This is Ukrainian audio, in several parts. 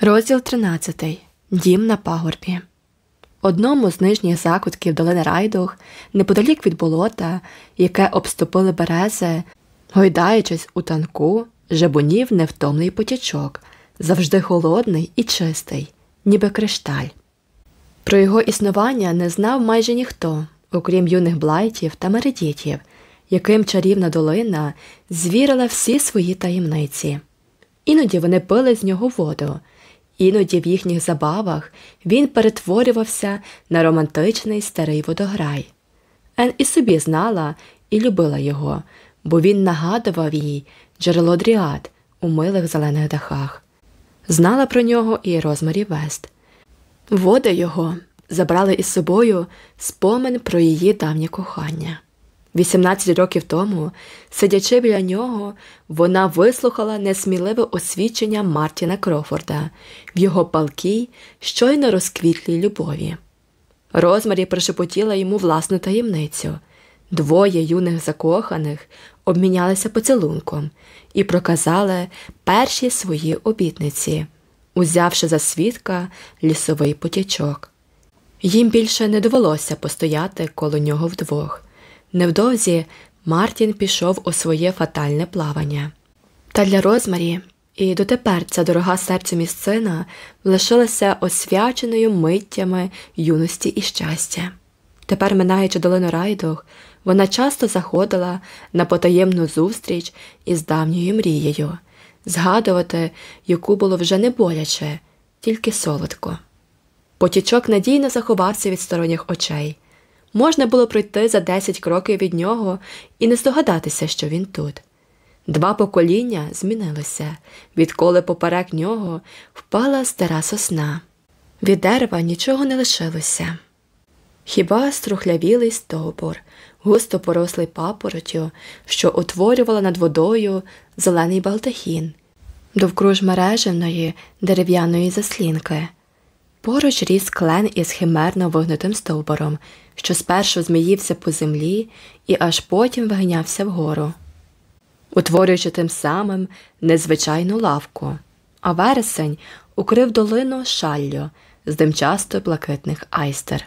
Розділ 13. Дім на пагорбі. Одному з нижніх закутків долини Райдух, неподалік від болота, яке обступили берези, гойдаючись у танку, жебунів невтомний потічок, завжди холодний і чистий, ніби кришталь. Про його існування не знав майже ніхто, окрім юних блайтів та мередітів, яким чарівна долина звірила всі свої таємниці. Іноді вони пили з нього воду. Іноді в їхніх забавах він перетворювався на романтичний старий водограй. Ен і собі знала і любила його, бо він нагадував їй джерело дріад у милих зелених дахах. Знала про нього і Розмарі Вест. Води його забрали із собою спомин про її давнє кохання. 18 років тому, сидячи біля нього, вона вислухала несміливе освідчення Мартіна Крофорда в його палкій, щойно розквітлій любові. Розмарі прошепотіла йому власну таємницю. Двоє юних закоханих обмінялися поцілунком і проказали перші свої обітниці, узявши за свідка лісовий потічок. Їм більше не довелося постояти коло нього вдвох. Невдовзі Мартін пішов у своє фатальне плавання. Та для Розмарі і дотепер ця дорога серцю місцина лишилася освяченою миттями юності і щастя. Тепер, минаючи долину райдух, вона часто заходила на потаємну зустріч із давньою мрією, згадувати, яку було вже не боляче, тільки солодко. Потічок надійно заховався від сторонніх очей. Можна було пройти за десять кроків від нього і не здогадатися, що він тут. Два покоління змінилося, відколи поперек нього впала стара сосна. Від дерева нічого не лишилося. Хіба струхлявілий стовбур, густо порослий папоротю, що утворювала над водою зелений балтахін, довкруж мереженої дерев'яної заслінки. Поруч ріс клен із химерно вигнутим стовбуром, що спершу зміївся по землі і аж потім вигнявся вгору, утворюючи тим самим незвичайну лавку, а вересень укрив долину шаллю з димчасто блакитних айстер.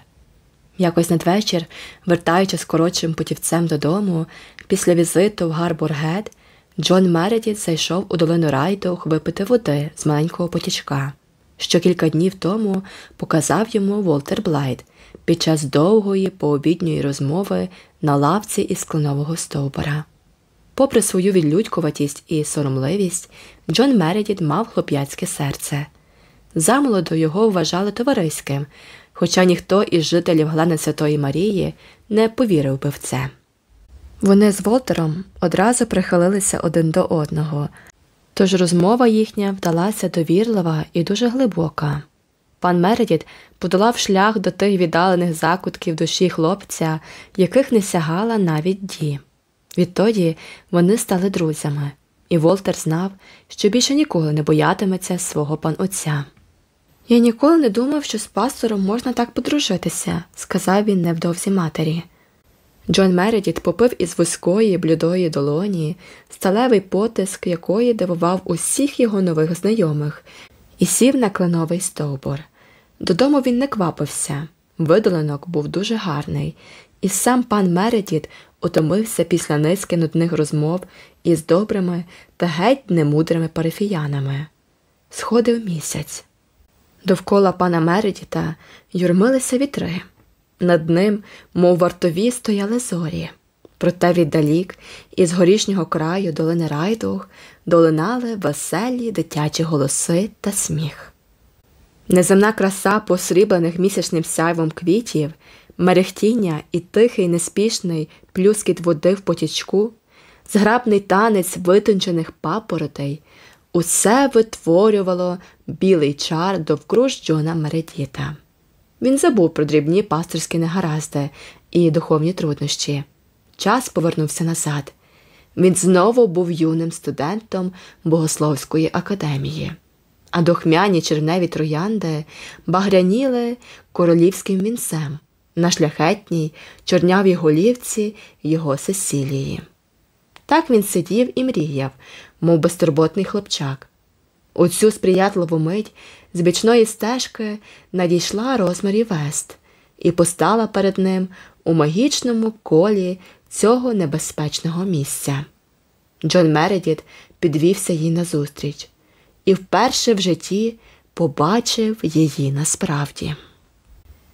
Якось надвечір, вертаючись коротшим путівцем додому, після візиту в Гарбургет, Джон Мередіт зайшов у долину Райдух випити води з маленького потічка, що кілька днів тому показав йому Волтер Блайт під час довгої пообідньої розмови на лавці із кленового стовбура. Попри свою відлюдькуватість і соромливість, Джон Мередіт мав хлоп'яцьке серце. Замолоду його вважали товариським, хоча ніхто із жителів Глани Святої Марії не повірив би в це. Вони з Волтером одразу прихилилися один до одного, тож розмова їхня вдалася довірлива і дуже глибока. Пан Мередіт подолав шлях до тих віддалених закутків душі хлопця, яких не сягала навіть ді. Відтоді вони стали друзями, і Волтер знав, що більше ніколи не боятиметься свого панотця. Я ніколи не думав, що з пастором можна так подружитися, сказав він невдовзі матері. Джон Мередіт попив із вузької блюдої долоні, сталевий потиск якої дивував усіх його нових знайомих, і сів на кленовий стовбур. Додому він не квапився, видоленок був дуже гарний, і сам пан Мередіт утомився після низки нудних розмов із добрими та геть немудрими парифіянами. Сходив місяць. Довкола пана Мередіта юрмилися вітри. Над ним, мов вартові, стояли зорі. Проте віддалік, із горішнього краю долини Райдух долинали веселі дитячі голоси та сміх. Неземна краса посріблених місячним сяйвом квітів, мерехтіння і тихий, неспішний плюскіт води в потічку, зграбний танець витончених папоротей, усе витворювало білий чар довкруж Джона Мередіта. Він забув про дрібні пасторські негаразди і духовні труднощі. Час повернувся назад. Він знову був юним студентом Богословської академії, а дохмяні черневі троянди багряніли королівським вінцем на шляхетній чорнявій голівці його Сесілії. Так він сидів і мріяв, мов безтурботний хлопчак. У цю сприятливу мить з бічної стежки надійшла Розмарі Вест і постала перед ним у магічному колі цього небезпечного місця. Джон Мередіт підвівся їй назустріч і вперше в житті побачив її насправді.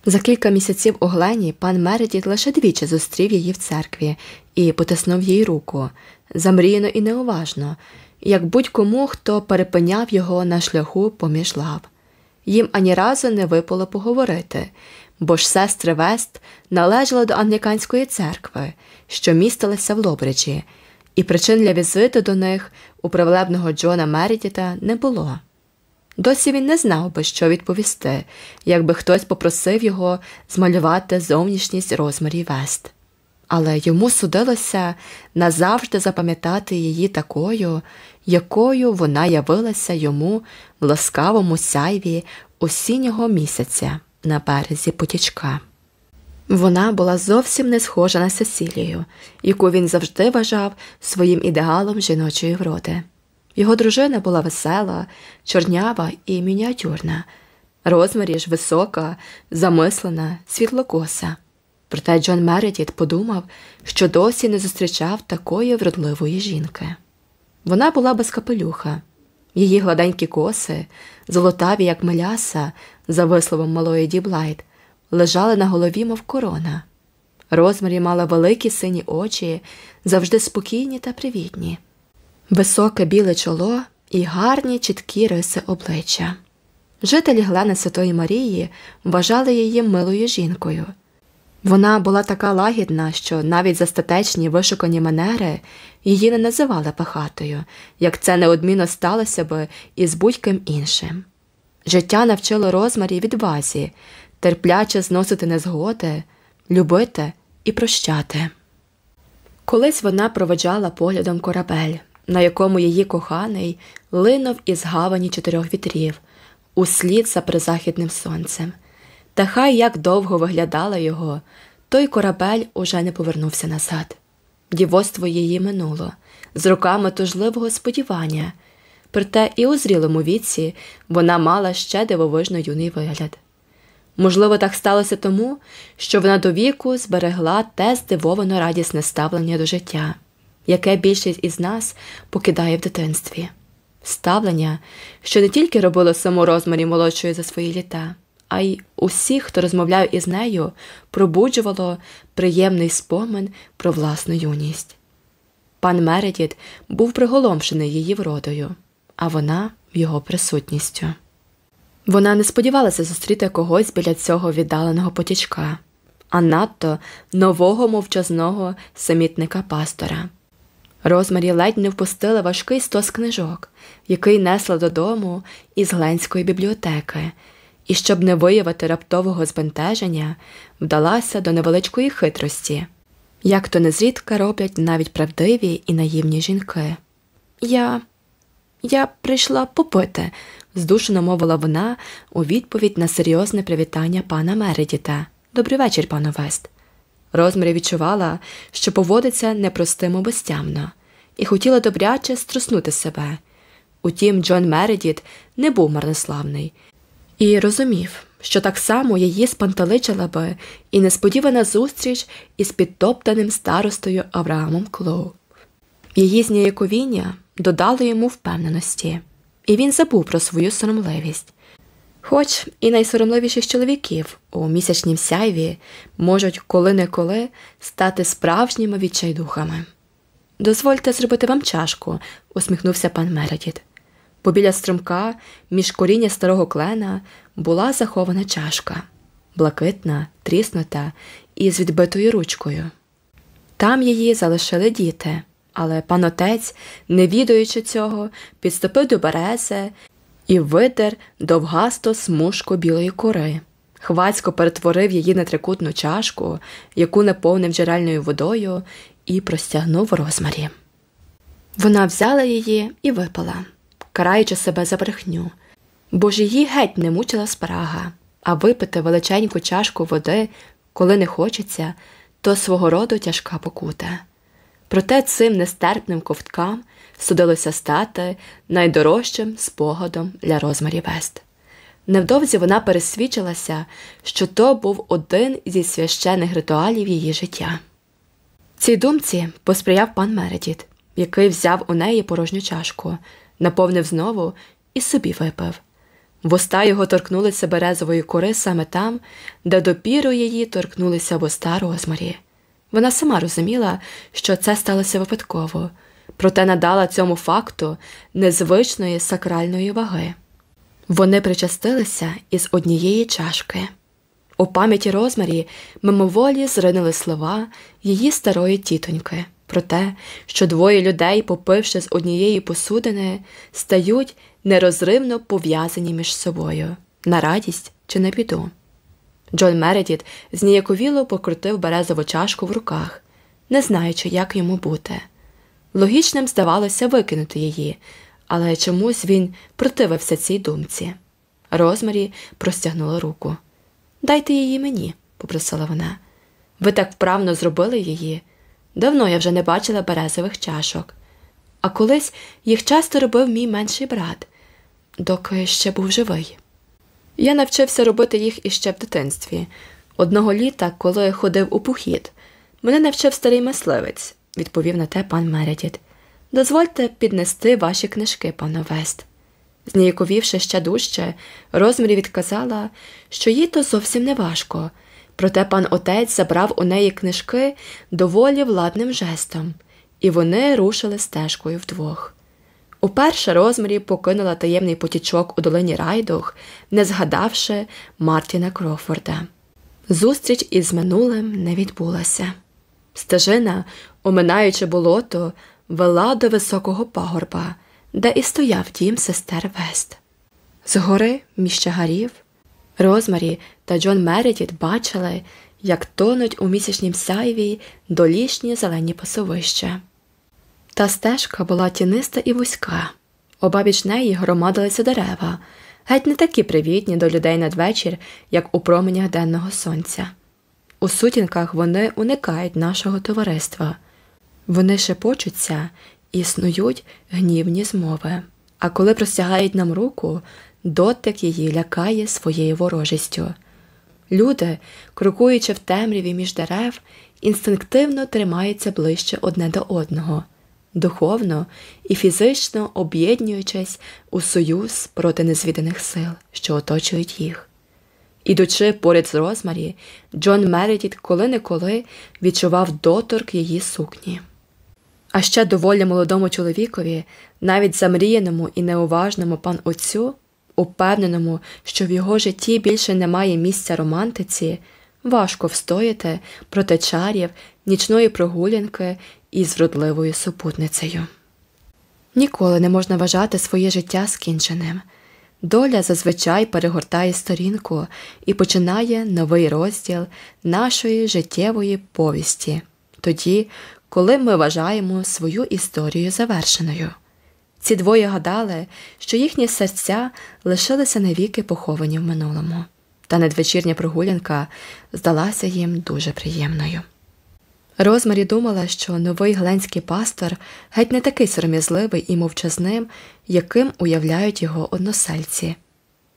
За кілька місяців у Глені пан Мередіт лише двічі зустрів її в церкві і потиснув їй руку замріяно і неуважно, як будь-кому, хто перепиняв його на шляху поміж лав. Їм ані разу не випало поговорити, бо ж сестри Вест належали до англіканської церкви, що містилася в Лобриджі, і причин для візиту до них у привлебного Джона Мередіта не було. Досі він не знав би, що відповісти, якби хтось попросив його змалювати зовнішність розмірі Вест. Але йому судилося назавжди запам'ятати її такою, якою вона явилася йому в ласкавому сяйві осіннього місяця на березі потічка. Вона була зовсім не схожа на Сесілію, яку він завжди вважав своїм ідеалом жіночої вроди. Його дружина була весела, чорнява і мініатюрна, розмірі ж висока, замислена, світлокоса. Проте Джон Мередіт подумав, що досі не зустрічав такої вродливої жінки. Вона була без капелюха, її гладенькі коси, золотаві, як меляса, за висловом малої Ді Блайт, лежали на голові, мов корона. Розмарі мала великі сині очі, завжди спокійні та привітні, високе біле чоло і гарні чіткі риси обличчя. Жителі Глена Святої Марії вважали її милою жінкою. Вона була така лагідна, що навіть за статечні вишукані манери її не називали пихатою, як це неодмінно сталося би із будь-ким іншим. Життя навчило розмарі відвазі, терпляче зносити незгоди, любити і прощати. Колись вона проведжала поглядом корабель, на якому її коханий линув із гавані чотирьох вітрів, услід за призахідним сонцем. Та хай як довго виглядала його, той корабель уже не повернувся назад. Дівоцтво її минуло, з роками тужливого сподівання, проте і у зрілому віці вона мала ще дивовижно юний вигляд. Можливо, так сталося тому, що вона до віку зберегла те здивовано радісне ставлення до життя, яке більшість із нас покидає в дитинстві, ставлення, що не тільки робило саму розмарі молодшою за свої літа а й усіх, хто розмовляв із нею, пробуджувало приємний спомин про власну юність. Пан Мередіт був приголомшений її вродою, а вона його присутністю. Вона не сподівалася зустріти когось біля цього віддаленого потічка, а надто нового мовчазного самітника пастора. Розмарі ледь не впустила важкий стос книжок, який несла додому із Гленської бібліотеки, і, щоб не виявити раптового збентеження, вдалася до невеличкої хитрості, як то незрідка роблять навіть правдиві і наївні жінки. Я я прийшла попити, здушено мовила вона у відповідь на серйозне привітання пана Мередіта. Добрий вечір, пане Вест. Розмірі відчувала, що поводиться непростимо безтямно, і хотіла добряче струснути себе. Утім, Джон Мередіт не був марнославний і розумів, що так само її спантеличила би і несподівана зустріч із підтоптаним старостою Авраамом Клоу. Її зніяковіння додало йому впевненості, і він забув про свою соромливість. Хоч і найсоромливіших чоловіків у місячнім сяйві можуть коли-неколи стати справжніми відчайдухами. Дозвольте зробити вам чашку, усміхнувся пан Мередіт. Побіля струмка, між коріння старого клена, була захована чашка, блакитна, тріснута і з відбитою ручкою. Там її залишили діти, але пан отець, не відаючи цього, підступив до берези і видер довгасто смужку білої кори. Хвацько перетворив її на трикутну чашку, яку наповнив джерельною водою, і простягнув розмарі. Вона взяла її і випила караючи себе за брехню, бо ж її геть не мучила спрага, а випити величеньку чашку води, коли не хочеться, то свого роду тяжка покута. Проте цим нестерпним ковткам судилося стати найдорожчим спогадом для Розмарі Вест. Невдовзі вона пересвідчилася, що то був один зі священних ритуалів її життя. Цій думці посприяв пан Мередіт, який взяв у неї порожню чашку, наповнив знову і собі випив. Воста його торкнулися березової кори саме там, де допіру її торкнулися воста розмарі. Вона сама розуміла, що це сталося випадково, проте надала цьому факту незвичної сакральної ваги. Вони причастилися із однієї чашки. У пам'яті розмарі мимоволі зринули слова її старої тітоньки про те, що двоє людей, попивши з однієї посудини, стають нерозривно пов'язані між собою на радість чи на біду. Джон Мередіт зніяковіло покрутив березову чашку в руках, не знаючи, як йому бути. Логічним здавалося викинути її, але чомусь він противився цій думці. Розмарі простягнула руку. Дайте її мені, попросила вона. Ви так вправно зробили її. Давно я вже не бачила березових чашок, а колись їх часто робив мій менший брат, доки ще був живий. Я навчився робити їх іще в дитинстві. Одного літа, коли ходив у похід, мене навчив старий мисливець, відповів на те пан Мередіт. Дозвольте піднести ваші книжки, пане Вест. Зніяковівши ще дужче, розмірі відказала, що їй то зовсім не важко, проте пан отець забрав у неї книжки доволі владним жестом, і вони рушили стежкою вдвох. Уперше розмірі покинула таємний потічок у долині Райдух, не згадавши Мартіна Крофорда. Зустріч із минулим не відбулася. Стежина, оминаючи болото, вела до високого пагорба, де і стояв дім сестер Вест. Згори, між чагарів, Розмарі та Джон Мередіт бачили, як тонуть у місячнім сяйві долішні зелені пасовища. Та стежка була тіниста і вузька, обабіч неї громадилися дерева, геть не такі привітні до людей надвечір, як у променях денного сонця. У сутінках вони уникають нашого товариства, вони шепочуться і снують гнівні змови, а коли простягають нам руку, дотик її лякає своєю ворожістю. Люди, крокуючи в темряві між дерев, інстинктивно тримаються ближче одне до одного духовно і фізично об'єднуючись у союз проти незвіданих сил, що оточують їх. Ідучи поряд з Розмарі, Джон Мередіт коли-неколи відчував доторк її сукні. А ще доволі молодому чоловікові, навіть замріяному і неуважному пан отцю, упевненому, що в його житті більше немає місця романтиці, важко встояти проти чарів, нічної прогулянки із вродливою супутницею. Ніколи не можна вважати своє життя скінченим. Доля зазвичай перегортає сторінку і починає новий розділ нашої життєвої повісті, тоді, коли ми вважаємо свою історію завершеною. Ці двоє гадали, що їхні серця лишилися навіки поховані в минулому, та надвечірня прогулянка здалася їм дуже приємною. Розмарі думала, що новий гленський пастор геть не такий сором'язливий і мовчазним, яким уявляють його односельці.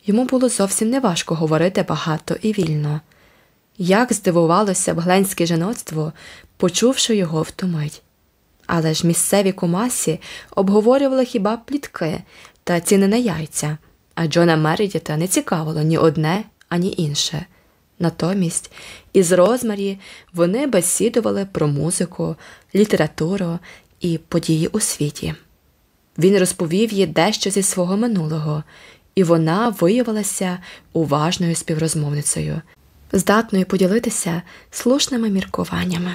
Йому було зовсім неважко говорити багато і вільно. Як здивувалося б гленське жіноцтво, почувши його в ту мить. Але ж місцеві кумасі обговорювали хіба плітки та ціни на яйця, а Джона Мередіта не цікавило ні одне, ані інше. Натомість із Розмарі вони бесідували про музику, літературу і події у світі. Він розповів їй дещо зі свого минулого, і вона виявилася уважною співрозмовницею, здатною поділитися слушними міркуваннями.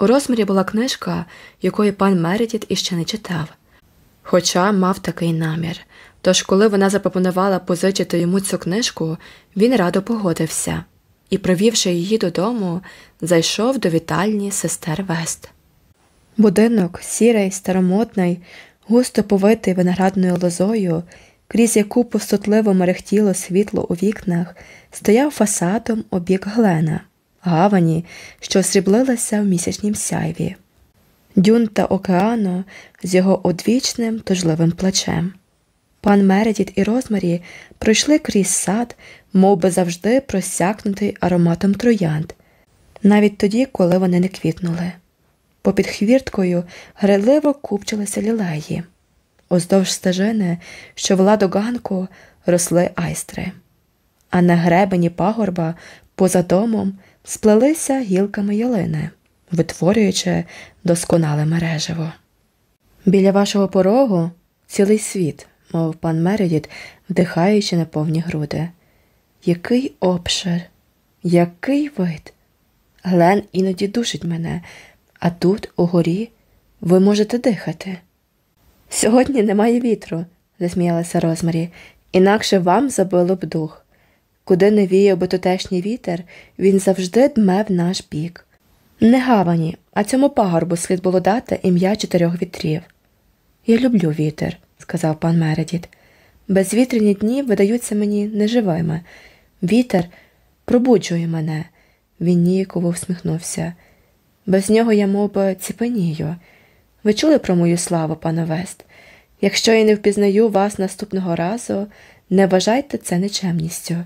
У розмірі була книжка, якої пан Мередіт іще не читав, хоча мав такий намір. Тож, коли вона запропонувала позичити йому цю книжку, він радо погодився і, провівши її додому, зайшов до вітальні сестер Вест. Будинок, сірий, старомотний, густо повитий виноградною лозою, крізь яку пустотливо мерехтіло світло у вікнах, стояв фасадом обік глена, гавані, що сріблилася в місячнім сяйві. дюн та океану з його одвічним тужливим плечем. Пан Мередіт і Розмарі пройшли крізь сад, мов би завжди просякнутий ароматом троянд, навіть тоді, коли вони не квітнули. Попід хвірткою грайливо купчилися лілеї. Уздовж стежини, що вела до ганку, росли айстри, а на гребені пагорба поза домом сплелися гілками ялини, витворюючи досконале мережево. Біля вашого порогу цілий світ, мов пан Мередіт, вдихаючи на повні груди. Який обшир, який вид! Глен іноді душить мене, а тут, угорі, ви можете дихати. Сьогодні немає вітру, засміялася Розмарі, інакше вам забило б дух. Куди не віяв би тутешній вітер, він завжди дме в наш бік. Не гавані, а цьому пагорбу слід було дати ім'я чотирьох вітрів. Я люблю вітер, сказав пан Мередіт. Безвітряні дні видаються мені неживими. Вітер пробуджує мене. Він ніяково всміхнувся. Без нього я мов би, ціпенію. Ви чули про мою славу, пане Вест? Якщо я не впізнаю вас наступного разу, не вважайте це нечемністю.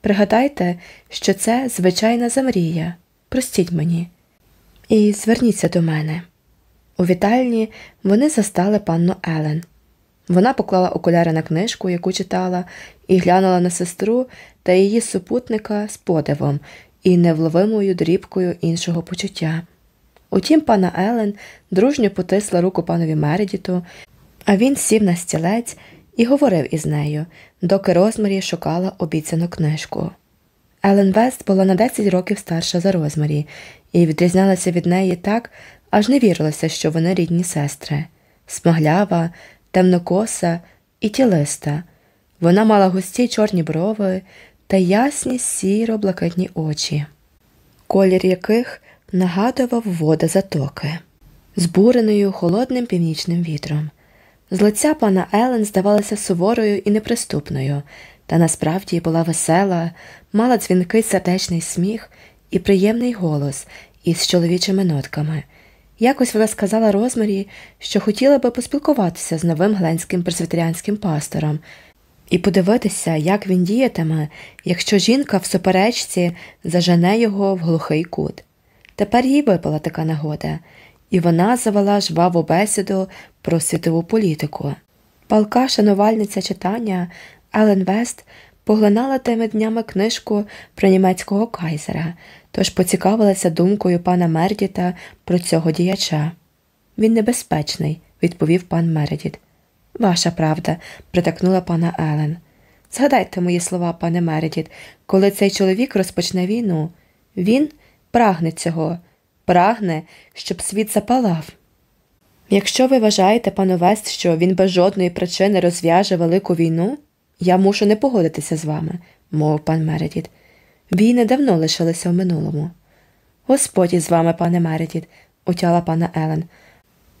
Пригадайте, що це звичайна замрія. Простіть мені. І зверніться до мене. У вітальні вони застали панну Елен. Вона поклала окуляри на книжку, яку читала, і глянула на сестру та її супутника з подивом і невловимою дрібкою іншого почуття. Утім, пана Елен дружньо потисла руку панові Мередіту, а він сів на стілець і говорив із нею, доки Розмарі шукала обіцяну книжку. Елен Вест була на 10 років старша за Розмарі і відрізнялася від неї так, аж не вірилося, що вони рідні сестри, смаглява, темнокоса і тілиста. Вона мала густі чорні брови та ясні сіро блакитні очі, колір яких нагадував вода затоки, збуреною холодним північним вітром. З лиця пана Елен здавалася суворою і неприступною, та насправді була весела, мала дзвінкий сердечний сміх і приємний голос із чоловічими нотками. Якось вона сказала Розмарі, що хотіла би поспілкуватися з новим гленським пресвітеріанським пастором і подивитися, як він діятиме, якщо жінка в суперечці зажене його в глухий кут. Тепер їй випала така нагода, і вона завела жваву бесіду про світову політику. Палка шанувальниця читання Елен Вест поглинала тими днями книжку про німецького кайзера, тож поцікавилася думкою пана Мердіта про цього діяча. Він небезпечний, відповів пан Мередіт. Ваша правда, притакнула пана Елен. Згадайте мої слова, пане Мередіт, коли цей чоловік розпочне війну. Він прагне цього, прагне, щоб світ запалав. Якщо ви вважаєте, пане Вест, що він без жодної причини розв'яже велику війну, я мушу не погодитися з вами, мовив пан Мередіт. Війни давно лишилися в минулому. Господь із вами, пане Мередіт, утяла пана Елен.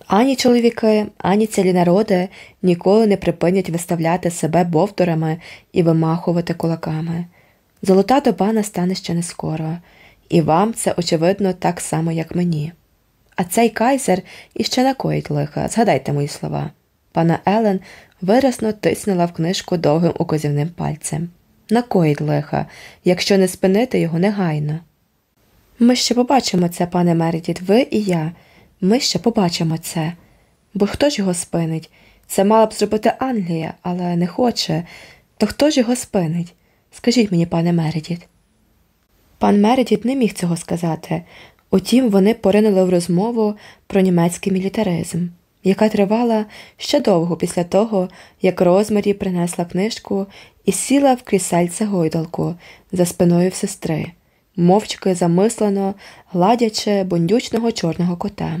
Ані чоловіки, ані цілі народи ніколи не припинять виставляти себе бовторами і вимахувати кулаками. Золота доба настане ще не скоро, і вам це, очевидно, так само, як мені. А цей кайзер іще накоїть лиха, згадайте мої слова. Пана Елен виразно тиснула в книжку довгим указівним пальцем. Накоїть лиха, якщо не спинити його негайно. Ми ще побачимо це, пане Мередіт, ви і я. Ми ще побачимо це. Бо хто ж його спинить? Це мала б зробити Англія, але не хоче. То хто ж його спинить? Скажіть мені, пане Мередіт. Пан Мередіт не міг цього сказати, утім, вони поринули в розмову про німецький мілітаризм, яка тривала ще довго після того, як Розмарі принесла книжку і сіла в крісельце гойдалку за спиною в сестри мовчки замислено, гладячи бундючного чорного кота.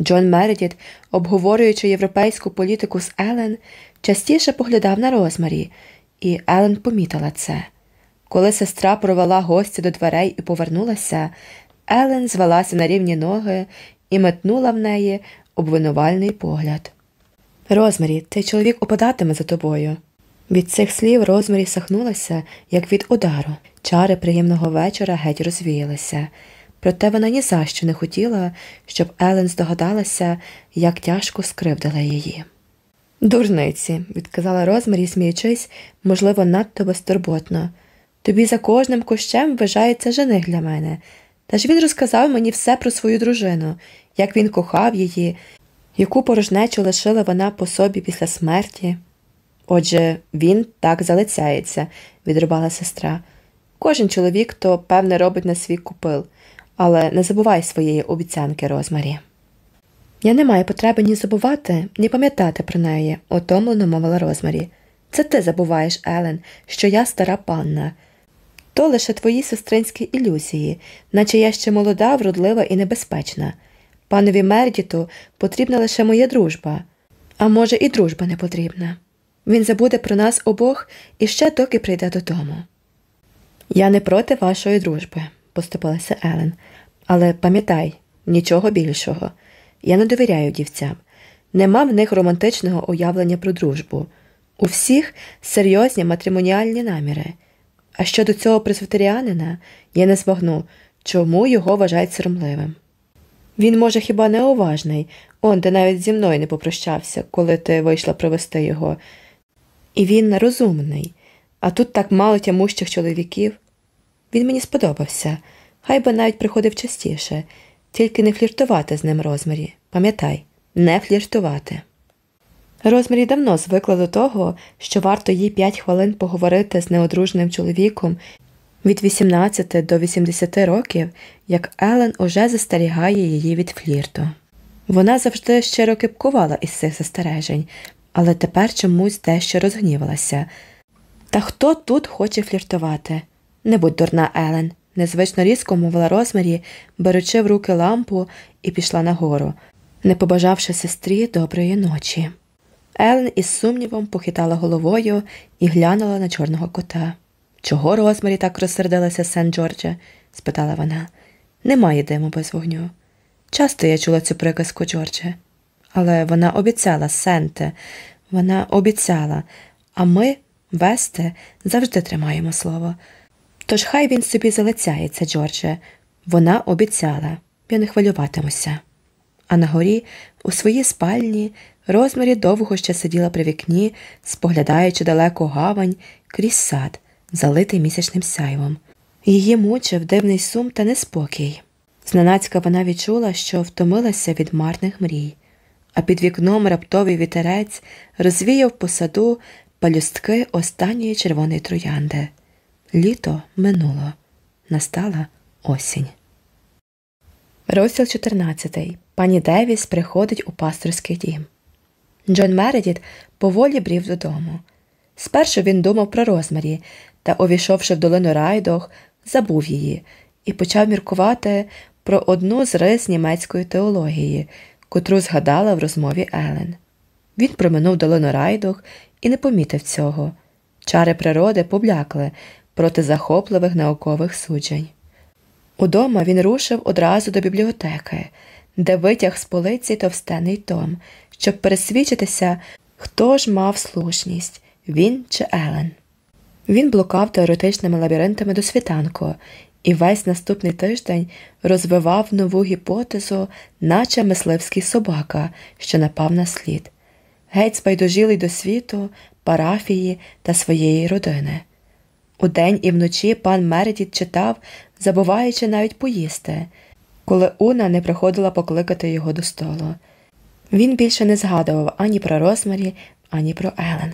Джон Мередіт, обговорюючи європейську політику з Елен, частіше поглядав на Розмарі, і Елен помітила це. Коли сестра провела гостя до дверей і повернулася, Елен звелася на рівні ноги і метнула в неї обвинувальний погляд. Розмарі, цей чоловік опадатиме за тобою. Від цих слів Розмарі сахнулася, як від удару. Чари приємного вечора геть розвіялися. проте вона ні за що не хотіла, щоб Елен здогадалася, як тяжко скривдила її. Дурниці, відказала Розмарі, сміючись, можливо, надто безтурботно. Тобі за кожним кущем вважається жених для мене. Та ж він розказав мені все про свою дружину, як він кохав її, яку порожнечу лишила вона по собі після смерті. Отже, він так залицяється, відрубала сестра. Кожен чоловік то, певне, робить на свій купил, але не забувай своєї обіцянки, Розмарі. Я не маю потреби ні забувати, ні пам'ятати про неї, отомлено мовила Розмарі. Це ти забуваєш, Елен, що я стара панна. То лише твої сестринські ілюзії, наче я ще молода, вродлива і небезпечна. Панові Мердіту потрібна лише моя дружба, а може, і дружба не потрібна. Він забуде про нас обох і ще доки прийде додому. Я не проти вашої дружби, поступилася Елен, але пам'ятай нічого більшого. Я не довіряю дівцям. Нема в них романтичного уявлення про дружбу. У всіх серйозні матримоніальні наміри. А щодо цього пресвітеріанина я не збагну, чому його вважають соромливим. Він, може, хіба неуважний, он де навіть зі мною не попрощався, коли ти вийшла провести його. І він розумний, а тут так мало тямущих чоловіків. Він мені сподобався, хай би навіть приходив частіше, тільки не фліртувати з ним Розмарі. Пам'ятай, не фліртувати. Розмарі давно звикла до того, що варто їй п'ять хвилин поговорити з неодружним чоловіком від 18 до 80 років, як Елен уже застерігає її від флірту. Вона завжди щиро кипкувала із цих застережень, але тепер чомусь дещо розгнівалася. Та хто тут хоче фліртувати? Не будь дурна, Елен, незвично різко мовила Розмарі, беручи в руки лампу і пішла нагору, не побажавши сестрі доброї ночі. Елен із сумнівом похитала головою і глянула на чорного кота. Чого Розмарі так розсердилася Сен Джордже? спитала вона. Немає диму без вогню. Часто я чула цю приказку Джордже. Але вона обіцяла Сенте, вона обіцяла, а ми, Весте, завжди тримаємо слово. Тож хай він собі залицяється, Джордже. Вона обіцяла, я не хвилюватимуся. А на горі, у своїй спальні, Розмарі довго ще сиділа при вікні, споглядаючи далеко гавань крізь сад, залитий місячним сяйвом. Її мучив дивний сум та неспокій. Зненацька вона відчула, що втомилася від марних мрій, а під вікном раптовий вітерець розвіяв по саду палюстки останньої червоної троянди. Літо минуло, настала осінь. Розділ 14. Пані Девіс приходить у пасторський дім. Джон Мередіт поволі брів додому. Спершу він думав про розмарі та, увійшовши в долину райдох, забув її і почав міркувати про одну з рис німецької теології, котру згадала в розмові Елен. Він проминув долину райдох і не помітив цього. Чари природи поблякли проти захопливих наукових суджень. Удома він рушив одразу до бібліотеки, де витяг з полиці товстений том, щоб пересвідчитися, хто ж мав слушність він чи Елен. Він блукав теоретичними лабіринтами до світанку і весь наступний тиждень розвивав нову гіпотезу, наче мисливський собака, що напав на слід, геть спайдужілий до світу, парафії та своєї родини. Удень і вночі пан Мередіт читав, забуваючи навіть поїсти, коли Уна не приходила покликати його до столу. Він більше не згадував ані про Розмарі, ані про Елен.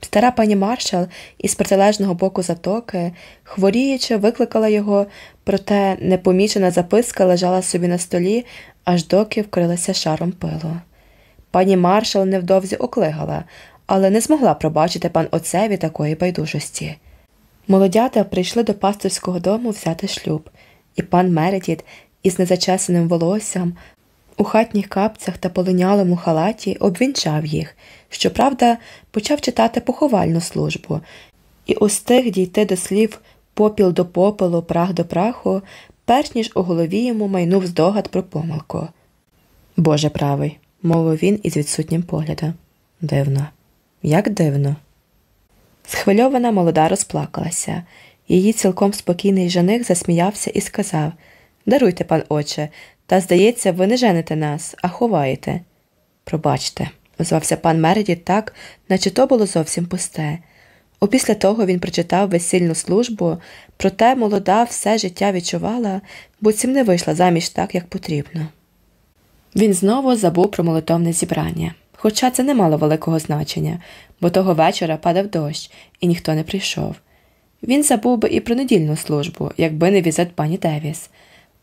Стара пані маршал із протилежного боку затоки, хворіючи, викликала його, проте непомічена записка лежала собі на столі, аж доки вкрилася шаром пилу. Пані маршал невдовзі оклигала, але не змогла пробачити пан отцеві такої байдужості. Молодята прийшли до пасторського дому взяти шлюб, і пан Мередіт із незачесаним волоссям у хатніх капцях та полинялому халаті обвінчав їх, щоправда, почав читати поховальну службу, і устиг дійти до слів попіл до попелу, прах до праху, перш ніж у голові йому майнув здогад про помилку. Боже правий, мовив він із відсутнім поглядом. Дивно, як дивно. Схвильована молода розплакалася. Її цілком спокійний жених засміявся і сказав Даруйте, пан отче, та, здається, ви не жените нас, а ховаєте. Пробачте, озвався пан Мередіт так, наче то було зовсім пусте. Опісля того він прочитав весільну службу, проте молода все життя відчувала, буцім не вийшла заміж так, як потрібно. Він знову забув про молитовне зібрання, хоча це не мало великого значення, бо того вечора падав дощ, і ніхто не прийшов. Він забув би і про недільну службу, якби не візит пані Девіс.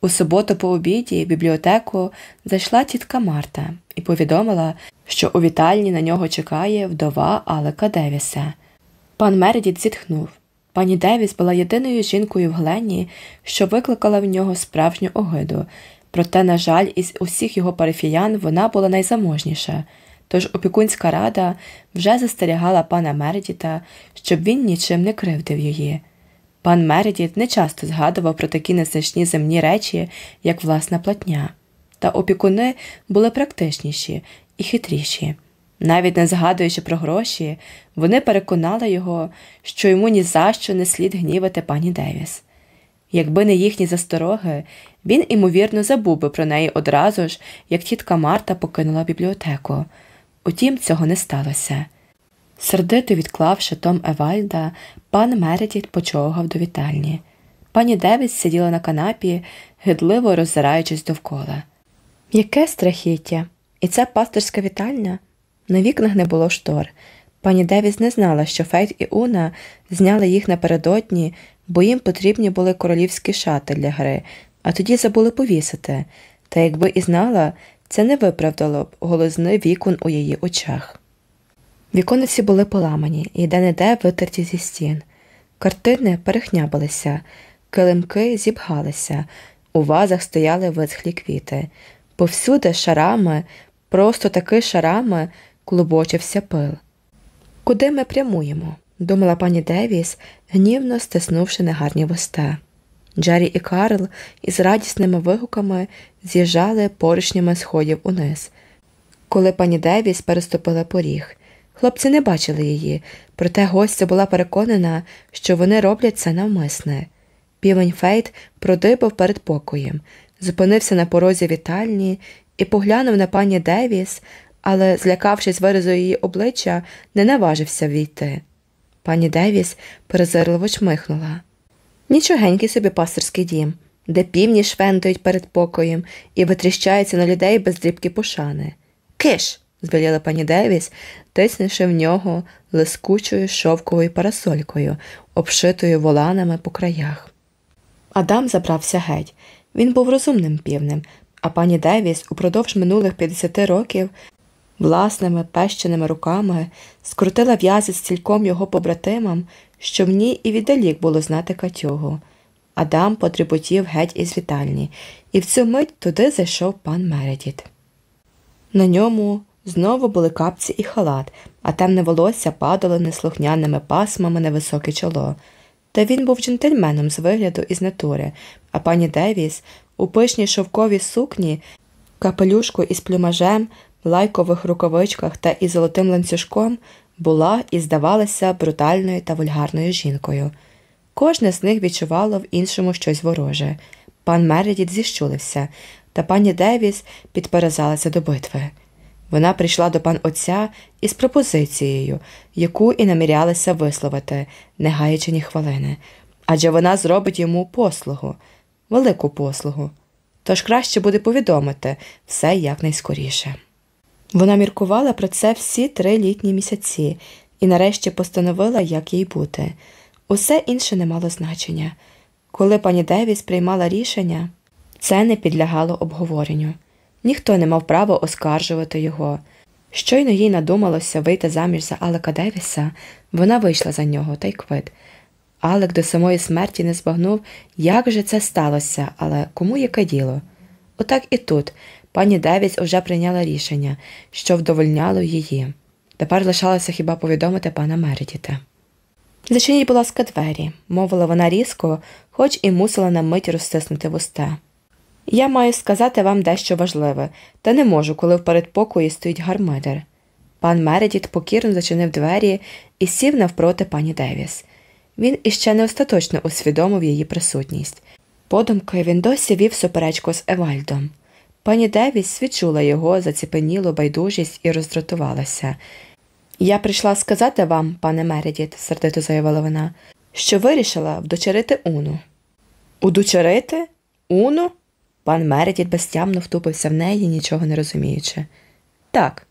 У суботу по обіді в бібліотеку зайшла тітка Марта і повідомила, що у вітальні на нього чекає вдова Алека Девіса. Пан Мередіт зітхнув. Пані Девіс була єдиною жінкою в Глені, що викликала в нього справжню огиду, проте, на жаль, із усіх його парифіян вона була найзаможніша, тож опікунська рада вже застерігала пана Мередіта, щоб він нічим не кривдив її. Пан Мередіт не часто згадував про такі незначні земні речі, як власна платня, та опікуни були практичніші і хитріші. Навіть не згадуючи про гроші, вони переконали його, що йому ні за що не слід гнівати пані Девіс. Якби не їхні застороги, він, імовірно, забув би про неї одразу ж, як тітка Марта покинула бібліотеку. Утім, цього не сталося. Сердито відклавши том Евальда, пан Мередіт почовгав до вітальні. Пані Девіс сиділа на канапі, гидливо роззираючись довкола. Яке страхіття! І це пастирська вітальня? На вікнах не було штор. Пані Девіс не знала, що Фейт і Уна зняли їх напередодні, бо їм потрібні були королівські шати для гри, а тоді забули повісити, та якби і знала, це не виправдало б голозни вікон у її очах. Вікониці були поламані і де-не-де витерті зі стін. Картини перехнябилися, килимки зібгалися, у вазах стояли висхлі квіти. Повсюди шарами, просто таки шарами клубочився пил. Куди ми прямуємо? думала пані Девіс, гнівно стиснувши негарні вуста. Джері і Карл із радісними вигуками з'їжджали поручнями сходів униз. Коли пані Девіс переступила поріг, хлопці не бачили її, проте гостя була переконана, що вони роблять це навмисне. Півень Фейт продибав перед покоєм, зупинився на порозі вітальні і поглянув на пані Девіс, але, злякавшись виразу її обличчя, не наважився війти. Пані Девіс перезирливо чмихнула. Нічогенький собі пастирський дім, де півні швентують перед покоєм і витріщаються на людей без дрібки пошани. Киш. Звеліла пані Девіс, тиснувши в нього лискучою шовковою парасолькою, обшитою воланами по краях. Адам забрався геть. Він був розумним півнем, а пані Девіс упродовж минулих 50 років власними пещеними руками скрутила в'язи з цілком його побратимам, що в ній і віддалік було знати Катюгу. Адам потребутів геть із вітальні, і в цю мить туди зайшов пан Мередіт. На ньому знову були капці і халат, а темне волосся падало неслухняними пасмами на високе чоло. Та він був джентльменом з вигляду і з натури, а пані Девіс у пишній шовковій сукні, капелюшку із плюмажем, лайкових рукавичках та із золотим ланцюжком була і здавалася брутальною та вульгарною жінкою. Кожне з них відчувало в іншому щось вороже. Пан Мередіт зіщулився, та пані Девіс підперезалася до битви. Вона прийшла до пан отця із пропозицією, яку і намірялася висловити, не гаючи ні хвилини, адже вона зробить йому послугу, велику послугу. Тож краще буде повідомити все якнайскоріше. Вона міркувала про це всі три літні місяці і нарешті постановила, як їй бути. Усе інше не мало значення. Коли пані Девіс приймала рішення, це не підлягало обговоренню. Ніхто не мав права оскаржувати його. Щойно їй надумалося вийти заміж за Алека Девіса, вона вийшла за нього та й квит. Алек до самої смерті не збагнув, як же це сталося, але кому яке діло. Отак і тут пані Девіс уже прийняла рішення, що вдовольняло її. Тепер лишалося хіба повідомити пана Мередіта. Зачиніть, будь ласка, двері, мовила вона різко, хоч і мусила на мить розстиснути вуста. Я маю сказати вам дещо важливе, та не можу, коли в передпокої стоїть гармидер. Пан Мередіт покірно зачинив двері і сів навпроти пані Девіс. Він іще не остаточно усвідомив її присутність. Подумки він досі вів суперечку з Евальдом. Пані Девіс відчула його заціпенілу байдужість і роздратувалася. Я прийшла сказати вам, пане Мередіт, сердито заявила вона, що вирішила вдочерити Уну. Удочерити? Уну? Пан Мередіт безтямно втупився в неї, нічого не розуміючи. Так,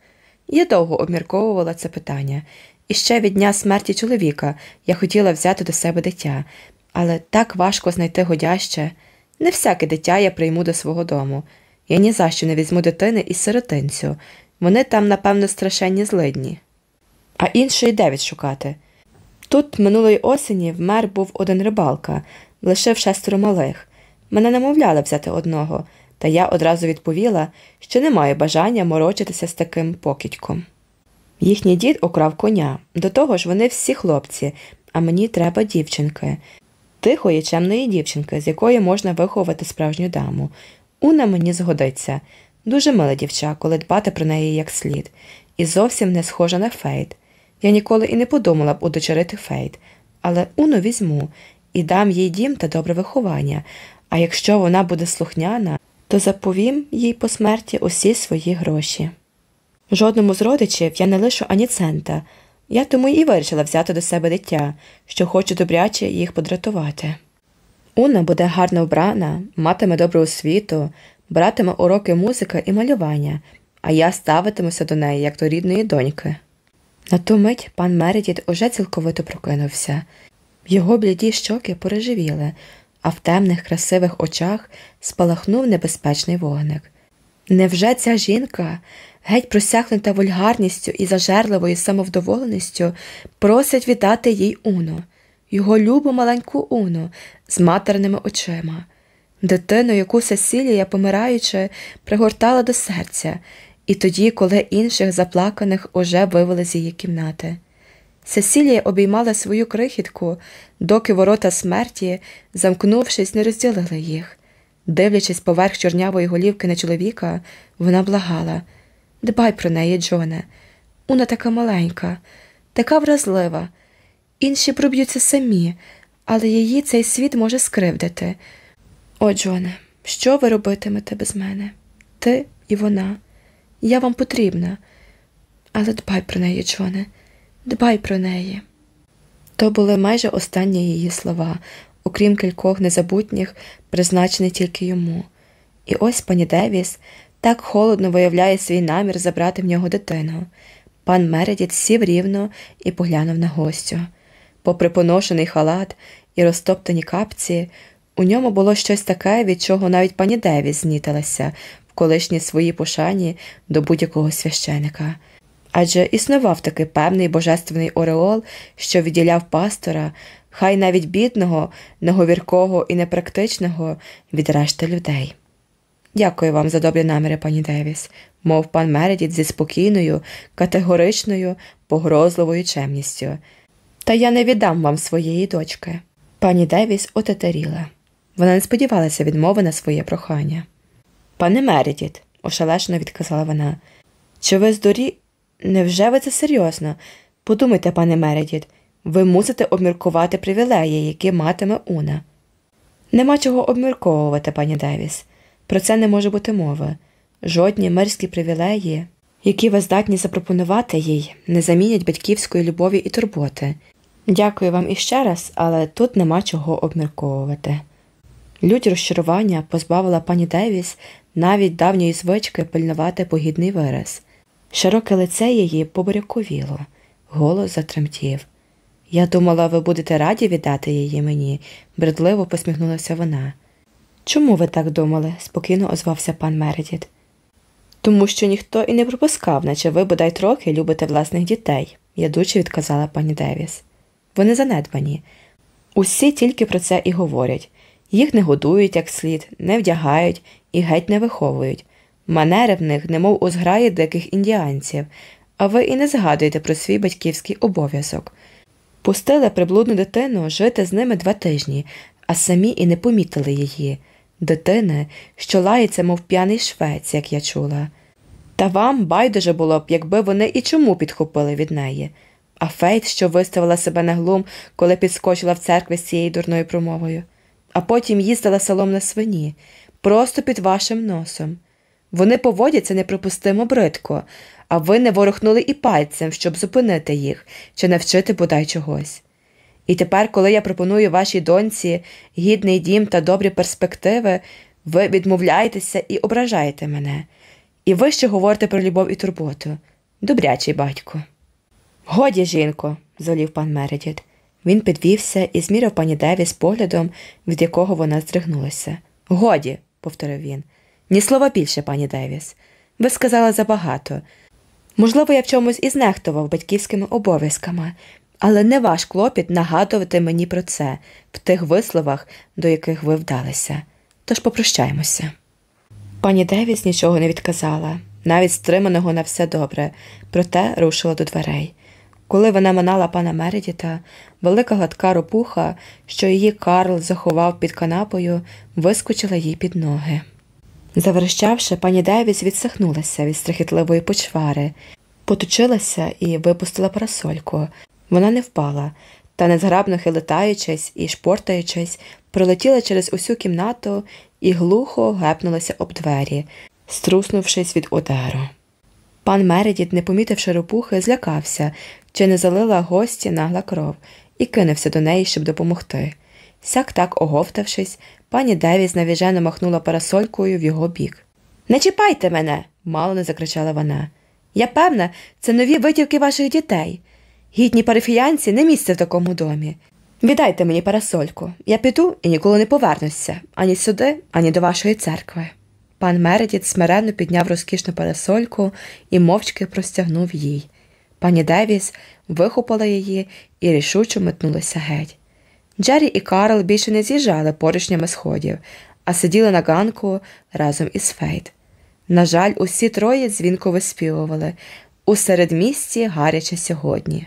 я довго обмірковувала це питання, і ще від дня смерті чоловіка я хотіла взяти до себе дитя, але так важко знайти годяще. Не всяке дитя я прийму до свого дому. Я ні за що не візьму дитини із сиротинцю. Вони там, напевно, страшенні злидні. А іншої де відшукати? Тут минулої осені вмер був один рибалка, лишив шестеро малих. Мене намовляли взяти одного, та я одразу відповіла, що не маю бажання морочитися з таким покидьком. Їхній дід украв коня, до того ж вони всі хлопці, а мені треба дівчинки, тихої, чемної дівчинки, з якої можна виховати справжню даму. Уна мені згодиться. Дуже мила дівча, коли дбати про неї як слід, і зовсім не схожа на Фейт. Я ніколи і не подумала б удочерити Фейт, але Уну візьму і дам їй дім та добре виховання, а якщо вона буде слухняна, то заповім їй по смерті усі свої гроші. Жодному з родичів я не лишу ані цента, я тому і вирішила взяти до себе дитя, що хочу добряче їх подратувати. Уна буде гарно вбрана, матиме добру освіту, братиме уроки музики і малювання, а я ставитимуся до неї як до рідної доньки. На ту мить пан Мередіт уже цілковито прокинувся. Його бліді щоки переживіли, а в темних красивих очах спалахнув небезпечний вогник. Невже ця жінка, геть просякнута вульгарністю і зажерливою самовдоволеністю, просить віддати їй Уну, його любу маленьку Уну з матерними очима, дитину, яку Сесілія, помираючи, пригортала до серця, і тоді, коли інших заплаканих уже вивели з її кімнати. Сесілія обіймала свою крихітку, доки ворота смерті, замкнувшись, не розділили їх. Дивлячись поверх чорнявої голівки на чоловіка, вона благала Дбай про неї, Джоне. Уна така маленька, така вразлива. Інші проб'ються самі, але її цей світ може скривдити. О, Джоне, що ви робитимете без мене? Ти і вона. Я вам потрібна, але дбай про неї, Джоне, дбай про неї. То були майже останні її слова, окрім кількох незабутніх, призначених тільки йому. І ось пані Девіс так холодно виявляє свій намір забрати в нього дитину. Пан Мередіт сів рівно і поглянув на гостю. Попри поношений халат і розтоптані капці, у ньому було щось таке, від чого навіть пані Девіс знітилася в колишній своїй пошані до будь-якого священика. Адже існував такий певний божественний ореол, що відділяв пастора, хай навіть бідного, неговіркого і непрактичного від решти людей. Дякую вам за добрі наміри, пані Девіс, мов пан Мередіт зі спокійною, категоричною, погрозливою чемністю. Та я не віддам вам своєї дочки. Пані Девіс отетеріла. Вона не сподівалася відмови на своє прохання. Пане Мередіт, ошалешено відказала вона, чи ви здурі. Невже ви це серйозно? Подумайте, пане Мередіт, ви мусите обміркувати привілеї, які матиме Уна. Нема чого обмірковувати, пані Девіс. Про це не може бути мови. Жодні мирські привілеї, які ви здатні запропонувати їй, не замінять батьківської любові і турботи. Дякую вам іще раз, але тут нема чого обмірковувати. Лють розчарування позбавила пані Девіс навіть давньої звички пильнувати погідний вираз. Широке лице її побуряковіло, голос затремтів. Я думала, ви будете раді віддати її мені, бредливо посміхнулася вона. Чому ви так думали? спокійно озвався пан Мередіт. Тому що ніхто і не пропускав, наче ви бодай трохи любите власних дітей, ядуче відказала пані Девіс. Вони занедбані. Усі тільки про це і говорять їх не годують як слід, не вдягають і геть не виховують. Манери в них, немов у зграї диких індіанців, а ви і не згадуєте про свій батьківський обов'язок. Пустили приблудну дитину жити з ними два тижні, а самі і не помітили її дитини, що лається, мов п'яний швець, як я чула. Та вам байдуже було б, якби вони і чому підхопили від неї. А Фейт, що виставила себе на глум, коли підскочила в церкві з цією дурною промовою. а потім їздила селом на свині, просто під вашим носом. Вони поводяться неприпустимо бридко, а ви не ворухнули і пальцем, щоб зупинити їх чи навчити бодай чогось. І тепер, коли я пропоную вашій доньці гідний дім та добрі перспективи, ви відмовляєтеся і ображаєте мене. І ви ще говорите про любов і турботу. Добрячий батько. Годі, жінко, золів пан Мередіт. Він підвівся і зміряв пані Девіс поглядом, від якого вона здригнулася. Годі, повторив він. Ні слова більше, пані Девіс. Ви сказали забагато. Можливо, я в чомусь і знехтував батьківськими обов'язками, але не ваш клопіт нагадувати мені про це в тих висловах, до яких ви вдалися. Тож попрощаємося. Пані Девіс нічого не відказала, навіть стриманого на все добре, проте рушила до дверей. Коли вона минала пана Мередіта, велика гладка ропуха, що її Карл заховав під канапою, вискочила їй під ноги. Заверещавши, пані Девіс відсахнулася від страхітливої почвари, поточилася і випустила парасольку. Вона не впала, та, незграбно хилитаючись і шпортаючись, пролетіла через усю кімнату і глухо гепнулася об двері, струснувшись від удару. Пан Мередіт, не помітивши ропухи, злякався, чи не залила гості нагла кров, і кинувся до неї, щоб допомогти. Сяк так оговтавшись, пані Девіс навіжено махнула парасолькою в його бік. Не чіпайте мене, мало не закричала вона. Я певна, це нові витівки ваших дітей. Гідні парифіянці не місце в такому домі. Віддайте мені парасольку, я піду і ніколи не повернуся ані сюди, ані до вашої церкви. Пан Мередіт смиренно підняв розкішну парасольку і мовчки простягнув їй. Пані Девіс вихопила її і рішуче метнулася геть. Джері і Карл більше не з'їжджали поручнями сходів, а сиділи на ганку разом із Фейт. На жаль, усі троє дзвінко виспівували у середмісті гаряче сьогодні.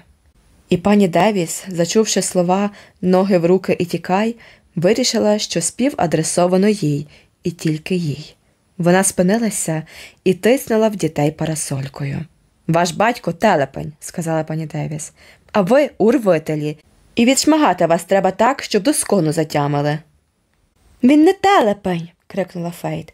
І пані Девіс, зачувши слова ноги в руки і тікай, вирішила, що спів адресовано їй і тільки їй. Вона спинилася і тицнула в дітей парасолькою. Ваш батько телепень, сказала пані Девіс, а ви урвителі, і відшмагати вас треба так, щоб до скону затямили. Він не телепень, крикнула Фейт.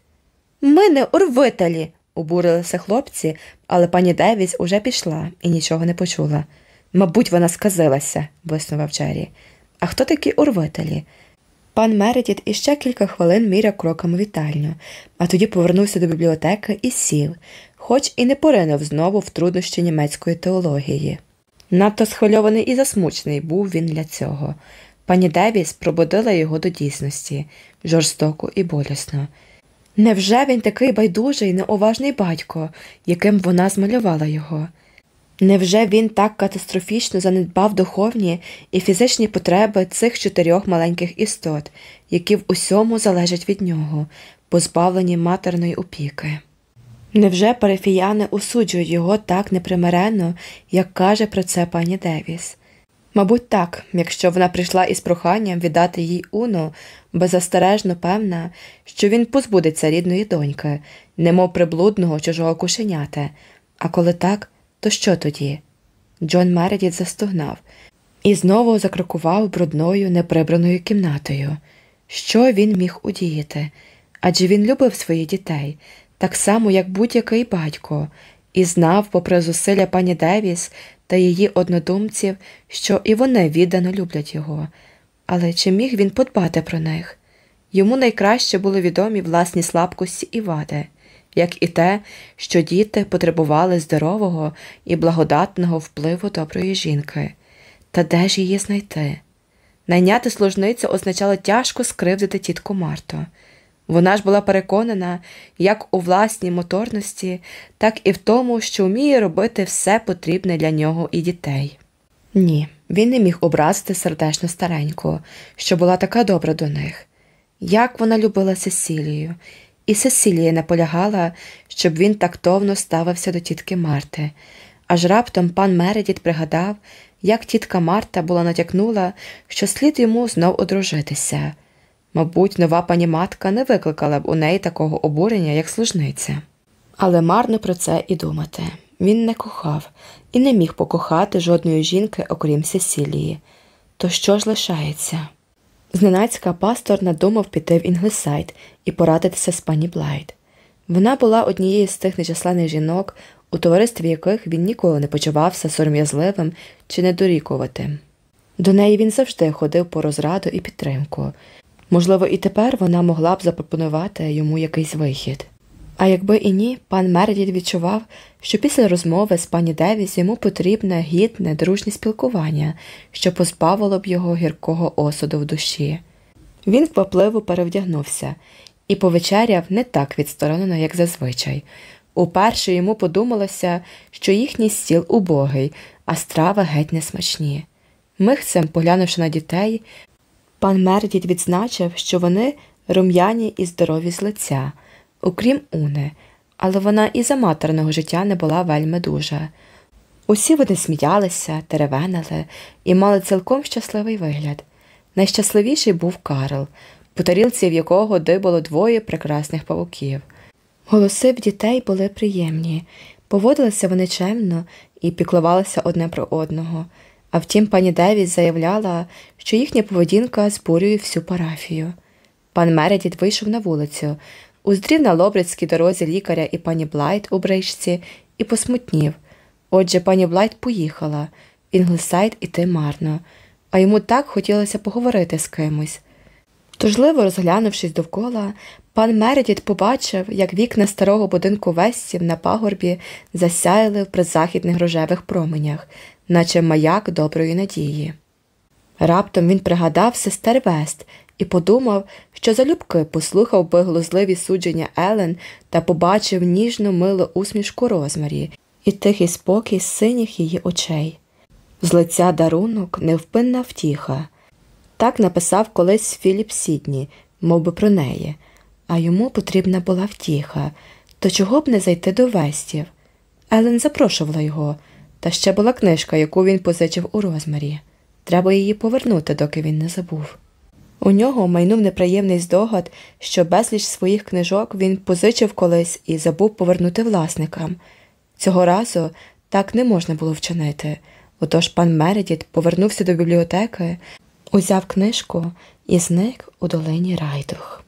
Ми не урвителі, обурилися хлопці, але пані Девіс уже пішла і нічого не почула. Мабуть, вона сказилася, виснував Джері. А хто такі урвителі? Пан Мередіт іще кілька хвилин міряв кроками вітальню, а тоді повернувся до бібліотеки і сів, хоч і не поринув знову в труднощі німецької теології. Надто схвильований і засмучений був він для цього. Пані Девіс пробудила його до дійсності жорстоко і болісно. Невже він такий байдужий, неуважний батько, яким вона змалювала його? Невже він так катастрофічно занедбав духовні і фізичні потреби цих чотирьох маленьких істот, які в усьому залежать від нього, позбавлені матерної опіки? Невже парафіяни осуджують його так непримиренно, як каже про це пані Девіс? Мабуть, так, якщо вона прийшла із проханням віддати їй уну, беззастережно певна, що він позбудеться рідної доньки, немов приблудного чужого кушенята, а коли так, то що тоді? Джон Мередіт застогнав і знову закрокував брудною неприбраною кімнатою. Що він міг удіяти? Адже він любив своїх дітей, так само, як будь-який батько, і знав, попри зусилля пані Девіс та її однодумців, що і вони віддано люблять його. Але чи міг він подбати про них? Йому найкраще були відомі власні слабкості і вади як і те, що діти потребували здорового і благодатного впливу доброї жінки. Та де ж її знайти? Найняти служницю означало тяжко скривдити тітку Марту. Вона ж була переконана як у власній моторності, так і в тому, що вміє робити все потрібне для нього і дітей. Ні, він не міг образити сердечно стареньку, що була така добра до них. Як вона любила Сесілію, і Сесілія наполягала, щоб він тактовно ставився до тітки Марти. Аж раптом пан Мередіт пригадав, як тітка Марта була натякнула, що слід йому знов одружитися. Мабуть, нова пані матка не викликала б у неї такого обурення, як служниця. Але марно про це і думати. Він не кохав і не міг покохати жодної жінки, окрім Сесілії. То що ж лишається? Зненацька пастор надумав піти в Інглесайд і порадитися з пані Блайт. Вона була однією з тих нечисленних жінок, у товаристві яких він ніколи не почувався сором'язливим чи недорікуватим. До неї він завжди ходив по розраду і підтримку. Можливо, і тепер вона могла б запропонувати йому якийсь вихід. А якби і ні, пан Мередіт відчував, що після розмови з пані Девіс йому потрібне гідне, дружнє спілкування, що позбавило б його гіркого осуду в душі. Він квапливо перевдягнувся і повечеряв не так відсторонено, як зазвичай. Уперше йому подумалося, що їхній стіл убогий, а страви геть несмачні. Михцем, поглянувши на дітей, пан Мердіт відзначив, що вони рум'яні і здорові з лиця, окрім Уни, але вона і за матерного життя не була вельми дуже. Усі вони сміялися, теревенили і мали цілком щасливий вигляд. Найщасливіший був Карл, по тарілці в якого дибало двоє прекрасних павуків. Голоси в дітей були приємні, поводилися вони чемно і піклувалися одне про одного. А втім, пані Девіс заявляла, що їхня поведінка збурює всю парафію. Пан Мередіт вийшов на вулицю, уздрів на лобрицькій дорозі лікаря і пані Блайт у бричці і посмутнів. Отже, пані Блайт поїхала, Інглесайд іти марно, а йому так хотілося поговорити з кимось. Тужливо розглянувшись довкола, пан Мередіт побачив, як вікна старого будинку Вестів на пагорбі засяяли в призахідних рожевих променях, наче маяк доброї надії. Раптом він пригадав сестер Вест і подумав, що залюбки послухав би глузливі судження Елен та побачив ніжну милу усмішку розмарі і тихий спокій синіх її очей. З лиця дарунок невпинна втіха. Так написав колись Філіп Сідні, мов би про неї, а йому потрібна була втіха, то чого б не зайти до вестів. Елен запрошувала його, та ще була книжка, яку він позичив у розмарі. Треба її повернути, доки він не забув. У нього майнув неприємний здогад, що безліч своїх книжок він позичив колись і забув повернути власникам. Цього разу так не можна було вчинити. Отож пан Мередіт повернувся до бібліотеки, узяв книжку і зник у долині райдух.